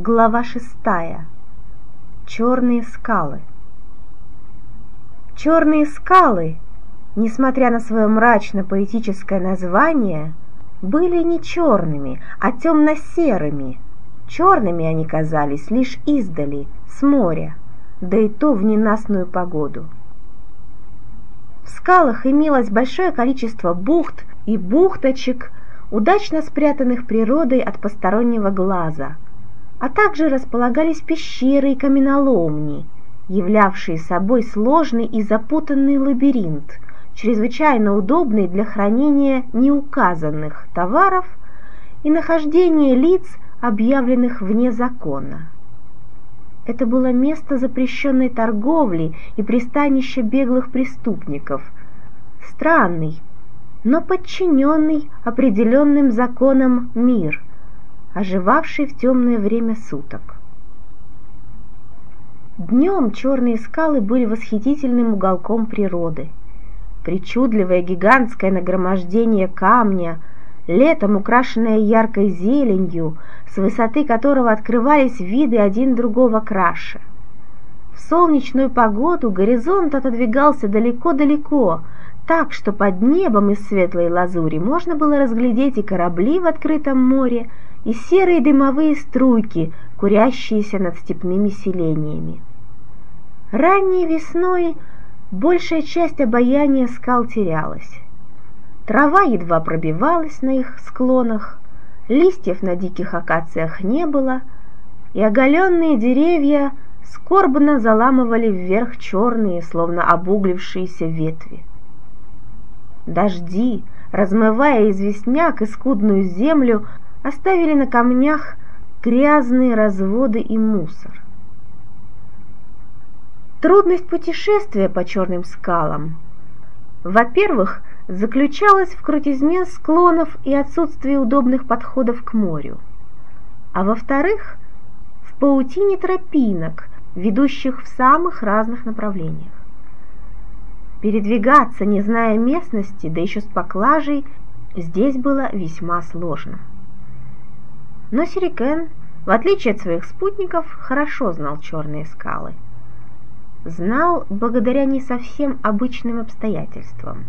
Глава шестая. Черные скалы. Черные скалы, несмотря на свое мрачно-поэтическое название, были не черными, а темно-серыми. Черными они казались лишь издали, с моря, да и то в ненастную погоду. В скалах имелось большое количество бухт и бухточек, удачно спрятанных природой от постороннего глаза – а также располагались пещеры и каменоломни, являвшие собой сложный и запутанный лабиринт, чрезвычайно удобный для хранения неуказанных товаров и нахождения лиц, объявленных вне закона. Это было место запрещенной торговли и пристанище беглых преступников, странный, но подчиненный определенным законам мир – оживавший в темное время суток. Днем черные скалы были восхитительным уголком природы. Причудливое гигантское нагромождение камня, летом украшенное яркой зеленью, с высоты которого открывались виды один другого краше. В солнечную погоду горизонт отодвигался далеко-далеко, так что под небом из светлой лазури можно было разглядеть и корабли в открытом море, и серые дымовые струйки, курящиеся над степными селениями. Ранней весной большая часть обаяния скал терялась. Трава едва пробивалась на их склонах, листьев на диких акациях не было, и оголенные деревья скорбно заламывали вверх черные, словно обуглившиеся ветви. Дожди, размывая известняк и скудную землю, оставили на камнях грязные разводы и мусор. Трудность путешествия по черным скалам, во-первых, заключалась в крутизне склонов и отсутствии удобных подходов к морю, а во-вторых, в паутине тропинок, ведущих в самых разных направлениях. Передвигаться, не зная местности, да еще с поклажей, здесь было весьма сложно. Но Сирикен, в отличие от своих спутников, хорошо знал черные скалы. Знал благодаря не совсем обычным обстоятельствам.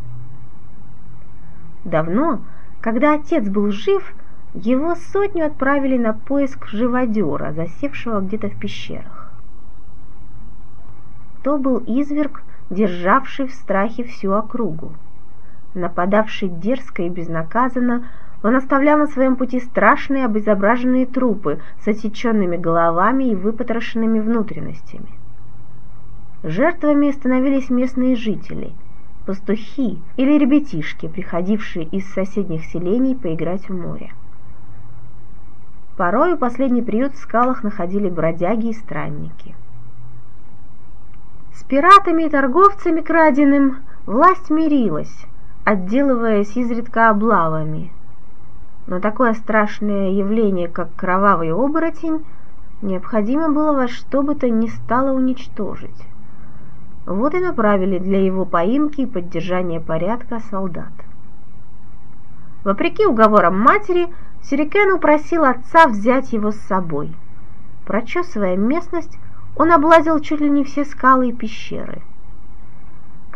Давно, когда отец был жив, его сотню отправили на поиск живодера, засевшего где-то в пещерах. То был изверг, державший в страхе всю округу, нападавший дерзко и безнаказанно он оставлял на своем пути страшные обезображенные трупы с отсеченными головами и выпотрошенными внутренностями. Жертвами становились местные жители, пастухи или ребятишки, приходившие из соседних селений поиграть в море. Порою последний приют в скалах находили бродяги и странники. С пиратами и торговцами краденым власть мирилась, отделываясь изредка облавами – но такое страшное явление, как кровавый оборотень, необходимо было во что бы то ни стало уничтожить. Вот и направили для его поимки и поддержания порядка солдат. Вопреки уговорам матери, Сюрикен упросил отца взять его с собой. Прочесывая местность, он облазил чуть ли не все скалы и пещеры.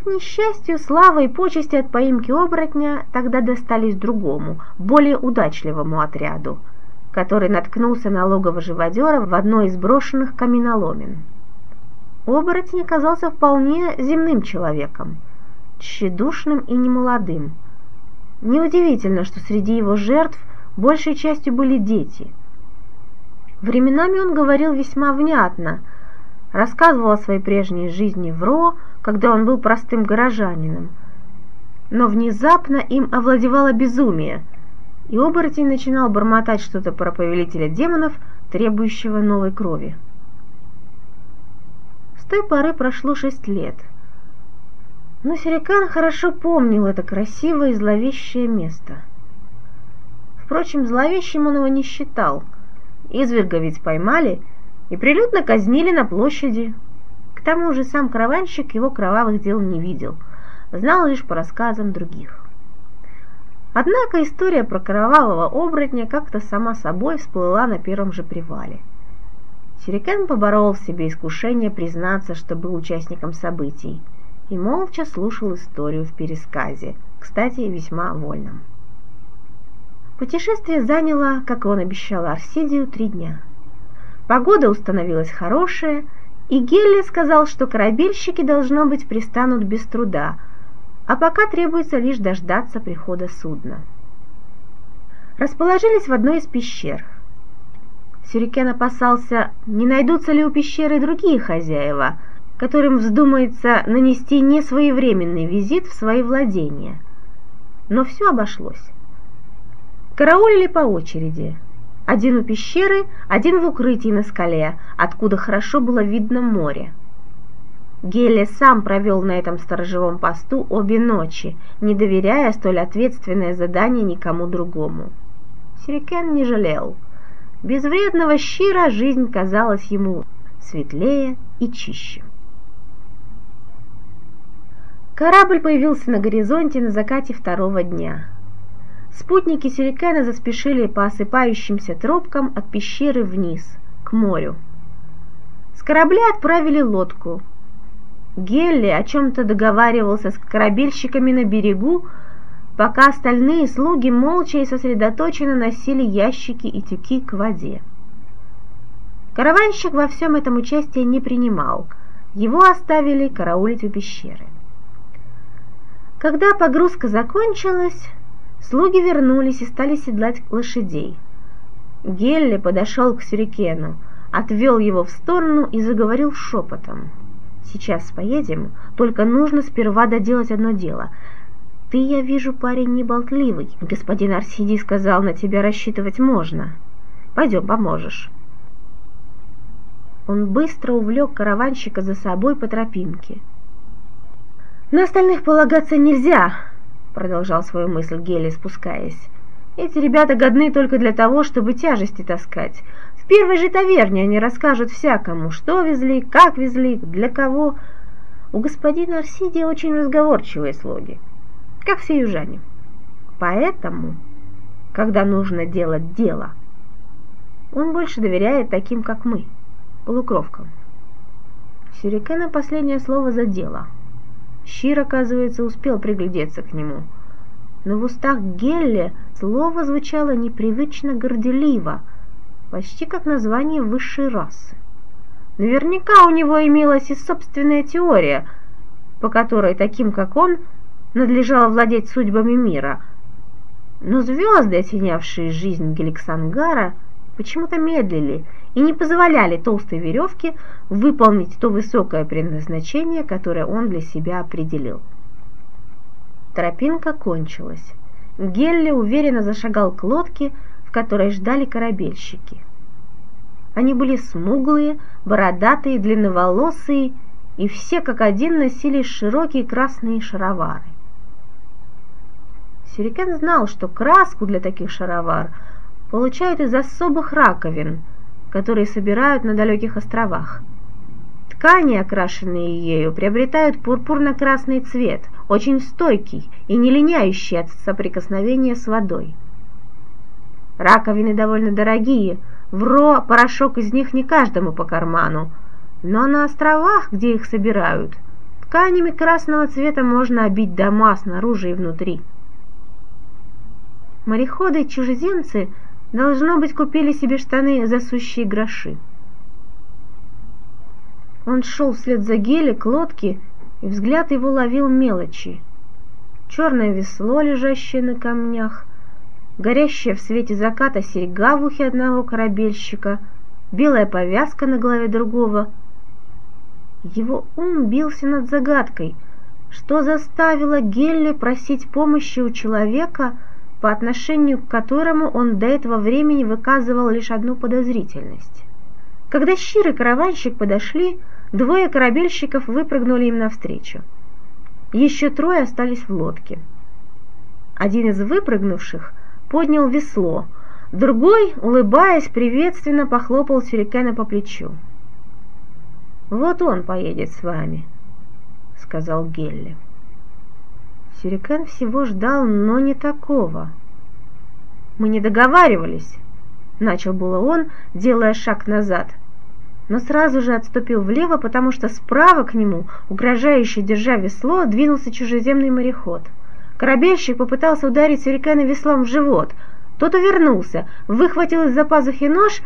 К несчастью, слава и почести от поимки оборотня тогда достались другому, более удачливому отряду, который наткнулся на логово живодера в одной из брошенных каменоломен. Оборотень оказался вполне земным человеком, тщедушным и немолодым. Неудивительно, что среди его жертв большей частью были дети. Временами он говорил весьма внятно, рассказывал о своей прежней жизни в Ро, когда он был простым горожанином. Но внезапно им овладевало безумие, и оборотень начинал бормотать что-то про повелителя демонов, требующего новой крови. С той поры прошло шесть лет. Но Серикан хорошо помнил это красивое и зловещее место. Впрочем, зловещим он его не считал. Изверга ведь поймали и прилюдно казнили на площади, к тому же сам караванщик его кровавых дел не видел, знал лишь по рассказам других. Однако история про кровавого оборотня как-то сама собой всплыла на первом же привале. Сюрикен поборол в себе искушение признаться, что был участником событий, и молча слушал историю в пересказе, кстати, весьма вольном. Путешествие заняло, как он обещал Арсидию, три дня. Погода установилась хорошая, и Гелли сказал, что корабельщики, должно быть, пристанут без труда, а пока требуется лишь дождаться прихода судна. Расположились в одной из пещер. Сюрикен опасался, не найдутся ли у пещеры другие хозяева, которым вздумается нанести несвоевременный визит в свои владения. Но все обошлось. Караулили по очереди. Один у пещеры, один в укрытии на скале, откуда хорошо было видно море. Гелия сам провел на этом сторожевом посту обе ночи, не доверяя столь ответственное задание никому другому. Сюрикен не жалел. Без вредного щира жизнь казалась ему светлее и чище. Корабль появился на горизонте на закате второго дня. Спутники Сюрикена заспешили по осыпающимся тропкам от пещеры вниз, к морю. С корабля отправили лодку. Гелли о чем-то договаривался с корабельщиками на берегу, пока остальные слуги молча и сосредоточенно носили ящики и тюки к воде. Караванщик во всем этом участие не принимал, его оставили караулить у пещеры. Когда погрузка закончилась, Слуги вернулись и стали седлать лошадей. Гелли подошел к Сюрикену, отвел его в сторону и заговорил шепотом. «Сейчас поедем, только нужно сперва доделать одно дело. Ты, я вижу, парень неболтливый. Господин Арсидий сказал, на тебя рассчитывать можно. Пойдем, поможешь». Он быстро увлек караванщика за собой по тропинке. «На остальных полагаться нельзя», продолжал свою мысль Гели, спускаясь. Эти ребята годны только для того, чтобы тяжести таскать. В первой же таверне они расскажут всякому, что везли, как везли, для кого. У господина Арсидия очень разговорчивые слуги, как все южане. Поэтому, когда нужно делать дело, он больше доверяет таким, как мы, полукровкам. Сюрикена последнее слово за дело – Щир, оказывается, успел приглядеться к нему. Но в устах Гелли слово звучало непривычно горделиво, почти как название высшей расы. Наверняка у него имелась и собственная теория, по которой таким, как он, надлежало владеть судьбами мира. Но звезды, осенявшие жизнь Геликсангара, почему-то медлили и не позволяли толстой веревке выполнить то высокое предназначение, которое он для себя определил. Тропинка кончилась. Гелли уверенно зашагал к лодке, в которой ждали корабельщики. Они были смуглые, бородатые, длинноволосые, и все как один носили широкие красные шаровары. Сюрикен знал, что краску для таких шаровар получают из особых раковин, которые собирают на далеких островах. Ткани, окрашенные ею, приобретают пурпурно-красный цвет, очень стойкий и не линяющий от соприкосновения с водой. Раковины довольно дорогие, в Ро порошок из них не каждому по карману, но на островах, где их собирают, тканями красного цвета можно обить дома снаружи и внутри. Мореходы-чужеземцы – Должно быть, купили себе штаны за сущие гроши. Он шел вслед за Гели к лодке, и взгляд его ловил мелочи. Черное весло, лежащее на камнях, горящая в свете заката серьга в ухе одного корабельщика, белая повязка на голове другого. Его ум бился над загадкой, что заставило Гелли просить помощи у человека — по отношению к которому он до этого времени выказывал лишь одну подозрительность. Когда Щир и караванщик подошли, двое корабельщиков выпрыгнули им навстречу. Еще трое остались в лодке. Один из выпрыгнувших поднял весло, другой, улыбаясь, приветственно похлопал Сюрикена по плечу. «Вот он поедет с вами», — сказал Гелли. Сюрикен всего ждал, но не такого. «Мы не договаривались», — начал было он, делая шаг назад. но сразу же отступил влево, потому что справа к нему, угрожающе держа весло, двинулся чужеземный мореход. Корабельщик попытался ударить Сюрикена веслом в живот. Тот увернулся, выхватил из-за пазухи нож,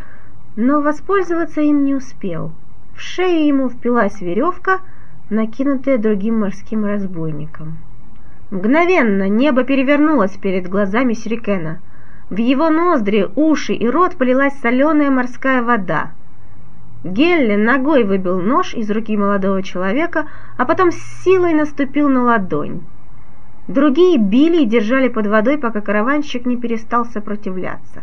но воспользоваться им не успел. В шею ему впилась веревка, накинутая другим морским разбойником. Мгновенно небо перевернулось перед глазами Сюрикена. В его ноздри, уши и рот полилась соленая морская вода. Гелли ногой выбил нож из руки молодого человека, а потом с силой наступил на ладонь. Другие били и держали под водой, пока караванщик не перестал сопротивляться.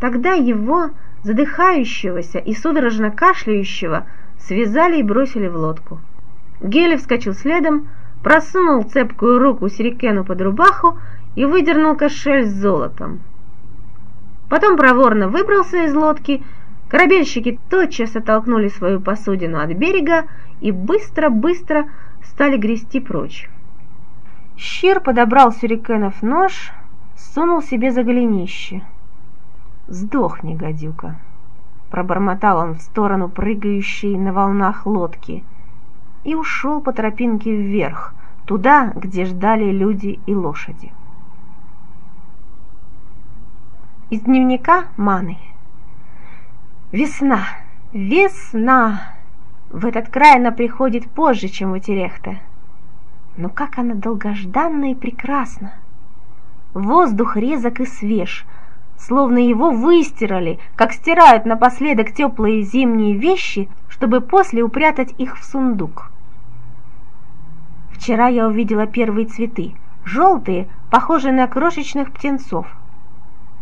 Тогда его, задыхающегося и судорожно кашляющего, связали и бросили в лодку. Гелли вскочил следом, просунул цепкую руку Сирикену под рубаху и выдернул кошель с золотом. Потом проворно выбрался из лодки Корабельщики тотчас оттолкнули свою посудину от берега и быстро-быстро стали грести прочь. Щир подобрал Сюрикенов нож, сунул себе за голенище. «Сдохни, гадюка!» Пробормотал он в сторону прыгающей на волнах лодки и ушел по тропинке вверх, туда, где ждали люди и лошади. Из дневника Маны Весна, весна! В этот край она приходит позже, чем у Терехта. Но как она долгожданна и прекрасна! Воздух резок и свеж, словно его выстирали, как стирают напоследок теплые зимние вещи, чтобы после упрятать их в сундук. Вчера я увидела первые цветы, желтые, похожие на крошечных птенцов.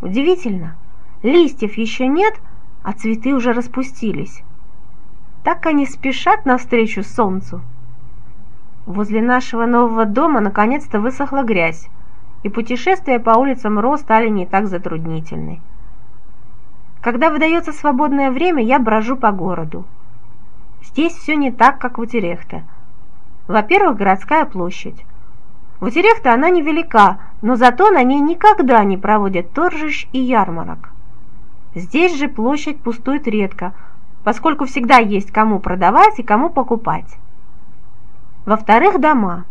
Удивительно, листьев еще нет, а цветы уже распустились. Так они спешат навстречу солнцу. Возле нашего нового дома наконец-то высохла грязь, и путешествия по улицам Ро стали не так затруднительны. Когда выдается свободное время, я брожу по городу. Здесь все не так, как в Утерехте. Во-первых, городская площадь. В Утерехте она невелика, но зато на ней никогда не проводят торжищ и ярмарок. Здесь же площадь пустует редко, поскольку всегда есть кому продавать и кому покупать. Во-вторых, дома.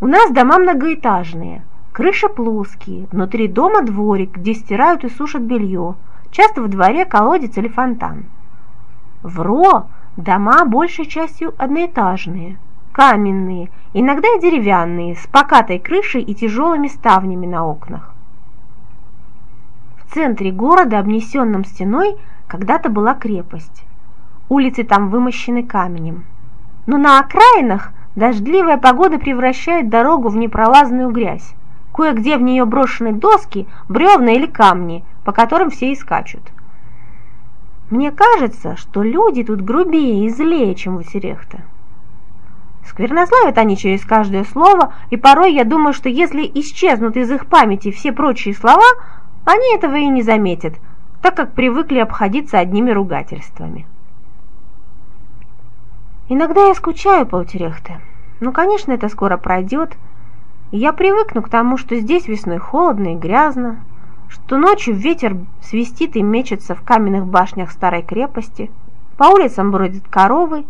У нас дома многоэтажные, крыши плоские, внутри дома дворик, где стирают и сушат белье, часто в дворе колодец или фонтан. В Ро дома большей частью одноэтажные, каменные, иногда и деревянные, с покатой крышей и тяжелыми ставнями на окнах. В центре города, обнесенном стеной, когда-то была крепость. Улицы там вымощены каменем. Но на окраинах дождливая погода превращает дорогу в непролазную грязь. Кое-где в нее брошены доски, бревна или камни, по которым все и скачут. Мне кажется, что люди тут грубее и злее, чем у Серехта. Сквернословят они через каждое слово, и порой я думаю, что если исчезнут из их памяти все прочие слова, они этого и не заметят, так как привыкли обходиться одними ругательствами. Иногда я скучаю по Утерехте, но, конечно, это скоро пройдет, и я привыкну к тому, что здесь весной холодно и грязно, что ночью ветер свистит и мечется в каменных башнях старой крепости, по улицам бродят коровы,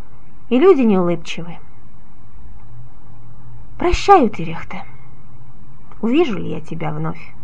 и люди неулыбчивы. Прощаю, Терехте. Увижу ли я тебя вновь?